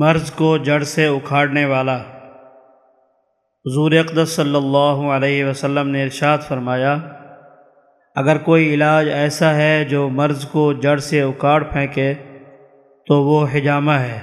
مرض کو جڑ سے اکھاڑنے والا۔ حضور اقدس صلی اللہ علیہ وسلم نے ارشاد فرمایا، اگر کوئی علاج ایسا ہے جو مرض کو جڑ سے اکاڑ پھینکے، تو وہ حجامہ ہے۔